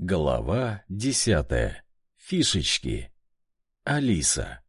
Глава десятая. Фишечки. Алиса.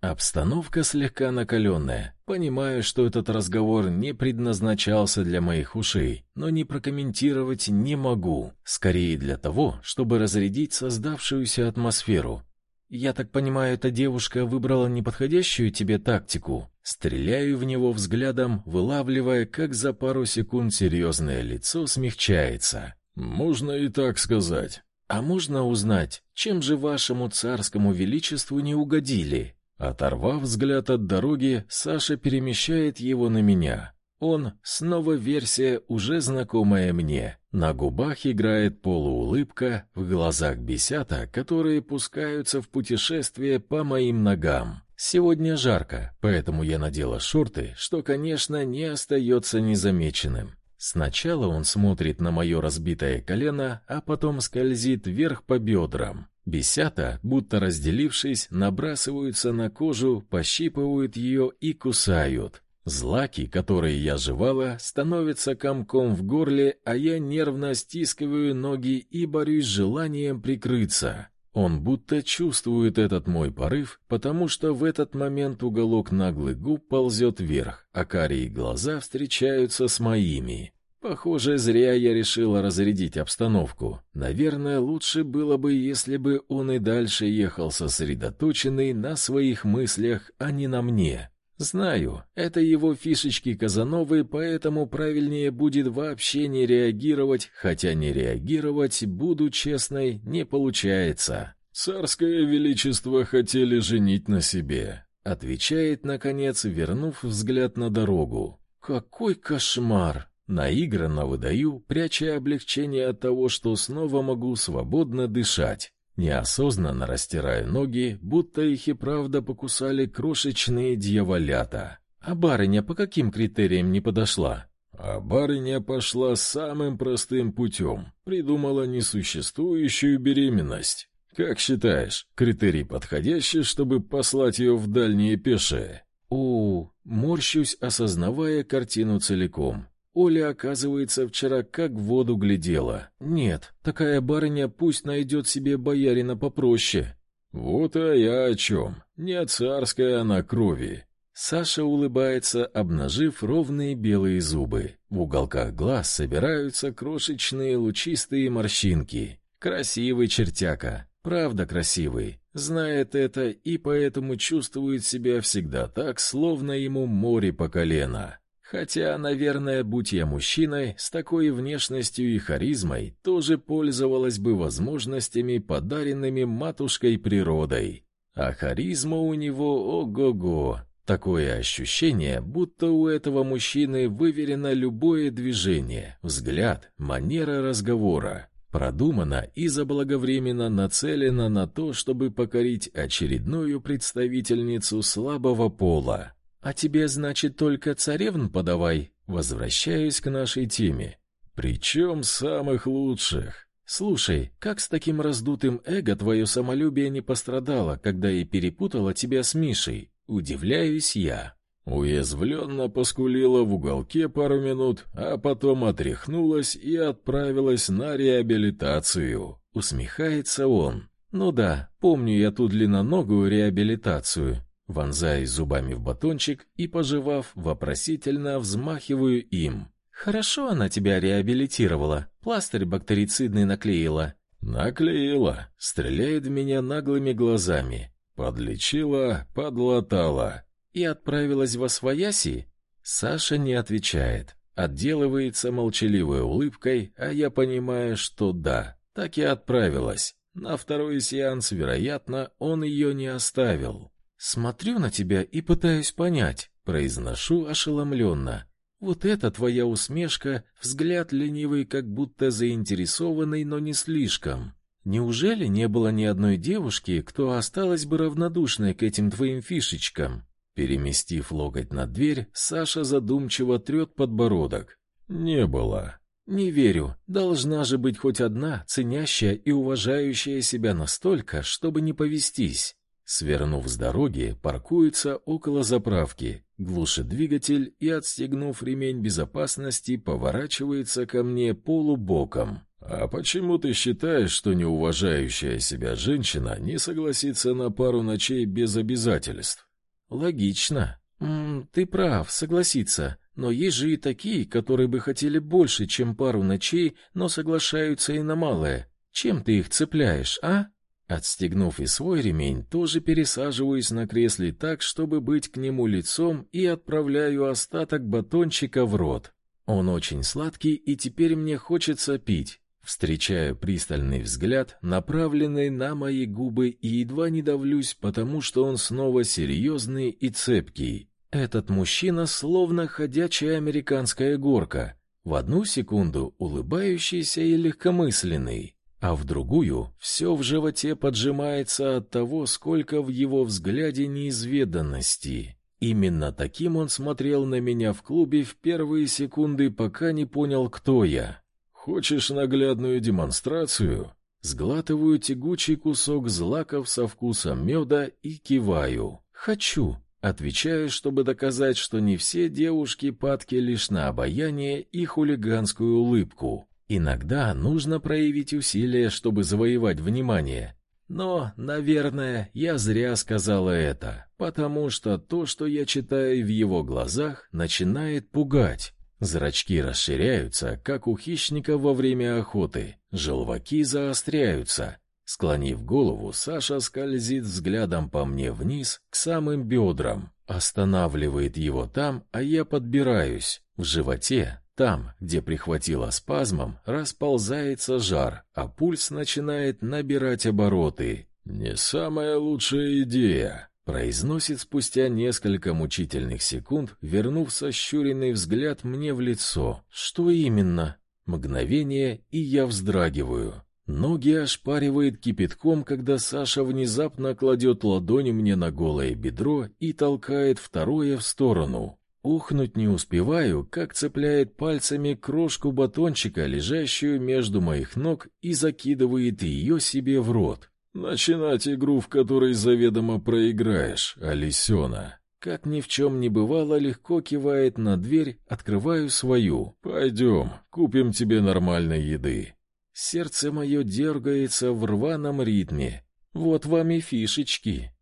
Обстановка слегка накаленная. Понимаю, что этот разговор не предназначался для моих ушей, но не прокомментировать не могу. Скорее для того, чтобы разрядить создавшуюся атмосферу. Я так понимаю, эта девушка выбрала неподходящую тебе тактику. Стреляю в него взглядом, вылавливая, как за пару секунд серьезное лицо смягчается. Можно и так сказать. А можно узнать, чем же вашему царскому величеству не угодили? Оторвав взгляд от дороги, Саша перемещает его на меня. Он снова версия уже знакомая мне. На губах играет полуулыбка, в глазах бесята, которые пускаются в путешествие по моим ногам. Сегодня жарко, поэтому я надела шорты, что, конечно, не остается незамеченным. Сначала он смотрит на мое разбитое колено, а потом скользит вверх по бедрам. Бесята, будто разделившись, набрасываются на кожу, пощипывают ее и кусают. Злаки, которые я жевала, становятся комком в горле, а я нервно стискиваю ноги и борюсь с желанием прикрыться. Он будто чувствует этот мой порыв, потому что в этот момент уголок наглых губ ползет вверх, а карие глаза встречаются с моими. Похоже, зря я решила разрядить обстановку. Наверное, лучше было бы, если бы он и дальше ехал сосредоточенный на своих мыслях, а не на мне. Знаю, это его фишечки Казановы, поэтому правильнее будет вообще не реагировать, хотя не реагировать, буду честной, не получается. Царское величество хотели женить на себе, отвечает наконец, вернув взгляд на дорогу. Какой кошмар! Наигранно выдаю, пряча облегчение от того, что снова могу свободно дышать. Неосознанно растираю ноги, будто их и правда покусали крошечные дьяволята. А барыня по каким критериям не подошла? А барыня пошла самым простым путем. Придумала несуществующую беременность. Как считаешь, критерий подходящий, чтобы послать ее в дальние пешие? О, морщусь, осознавая картину целиком. Оля, оказывается, вчера как в воду глядела. Нет, такая барыня пусть найдет себе боярина попроще. Вот а я о чем. Не царская она крови. Саша улыбается, обнажив ровные белые зубы. В уголках глаз собираются крошечные лучистые морщинки. Красивый чертяка, правда красивый. Знает это и поэтому чувствует себя всегда так, словно ему море по колено. Хотя, наверное, будь я мужчиной, с такой внешностью и харизмой, тоже пользовалась бы возможностями, подаренными матушкой природой. А харизма у него ого-го. Такое ощущение, будто у этого мужчины выверено любое движение, взгляд, манера разговора. Продумано и заблаговременно нацелено на то, чтобы покорить очередную представительницу слабого пола. А тебе, значит, только царевн подавай. Возвращаюсь к нашей теме. Причем самых лучших. Слушай, как с таким раздутым эго твое самолюбие не пострадало, когда и перепутала тебя с Мишей? Удивляюсь я. Уязвленно поскулила в уголке пару минут, а потом отряхнулась и отправилась на реабилитацию. Усмехается он. Ну да, помню я ту длинноногую реабилитацию вонзаясь зубами в батончик и, пожевав, вопросительно взмахиваю им. «Хорошо она тебя реабилитировала, пластырь бактерицидный наклеила». «Наклеила», стреляет в меня наглыми глазами. Подлечила, подлатала. «И отправилась во свояси?» Саша не отвечает. Отделывается молчаливой улыбкой, а я понимаю, что да, так и отправилась. На второй сеанс, вероятно, он ее не оставил. Смотрю на тебя и пытаюсь понять, произношу ошеломленно. Вот это твоя усмешка, взгляд ленивый, как будто заинтересованный, но не слишком. Неужели не было ни одной девушки, кто осталась бы равнодушной к этим твоим фишечкам? Переместив локоть на дверь, Саша задумчиво трет подбородок. Не было. Не верю. Должна же быть хоть одна, ценящая и уважающая себя настолько, чтобы не повестись. Свернув с дороги, паркуется около заправки, глушит двигатель и, отстегнув ремень безопасности, поворачивается ко мне полубоком. «А почему ты считаешь, что неуважающая себя женщина не согласится на пару ночей без обязательств?» «Логично. М -м, ты прав, согласиться. Но есть же и такие, которые бы хотели больше, чем пару ночей, но соглашаются и на малое. Чем ты их цепляешь, а?» Отстегнув и свой ремень, тоже пересаживаюсь на кресле так, чтобы быть к нему лицом, и отправляю остаток батончика в рот. Он очень сладкий, и теперь мне хочется пить. Встречаю пристальный взгляд, направленный на мои губы, и едва не давлюсь, потому что он снова серьезный и цепкий. Этот мужчина словно ходячая американская горка, в одну секунду улыбающийся и легкомысленный, а в другую все в животе поджимается от того, сколько в его взгляде неизведанности. Именно таким он смотрел на меня в клубе в первые секунды, пока не понял, кто я. Хочешь наглядную демонстрацию? Сглатываю тягучий кусок злаков со вкусом меда и киваю. Хочу. Отвечаю, чтобы доказать, что не все девушки падки лишь на обаяние и хулиганскую улыбку. Иногда нужно проявить усилия, чтобы завоевать внимание. Но, наверное, я зря сказала это, потому что то, что я читаю в его глазах, начинает пугать. Зрачки расширяются, как у хищника во время охоты, желваки заостряются. Склонив голову, Саша скользит взглядом по мне вниз, к самым бедрам, останавливает его там, а я подбираюсь. В животе там, где прихватило спазмом, расползается жар, а пульс начинает набирать обороты. «Не самая лучшая идея», — произносит спустя несколько мучительных секунд, вернув сощуренный взгляд мне в лицо. «Что именно?» Мгновение, и я вздрагиваю. Ноги ошпаривает кипятком, когда Саша внезапно кладет ладонь мне на голое бедро и толкает второе в сторону. Ухнуть не успеваю, как цепляет пальцами крошку батончика, лежащую между моих ног, и закидывает ее себе в рот. Начинать игру, в которой заведомо проиграешь, Алисена. Как ни в чем не бывало, легко кивает на дверь, открываю свою. Пойдем, купим тебе нормальной еды. Сердце мое дергается в рваном ритме. Вот вам и фишечки.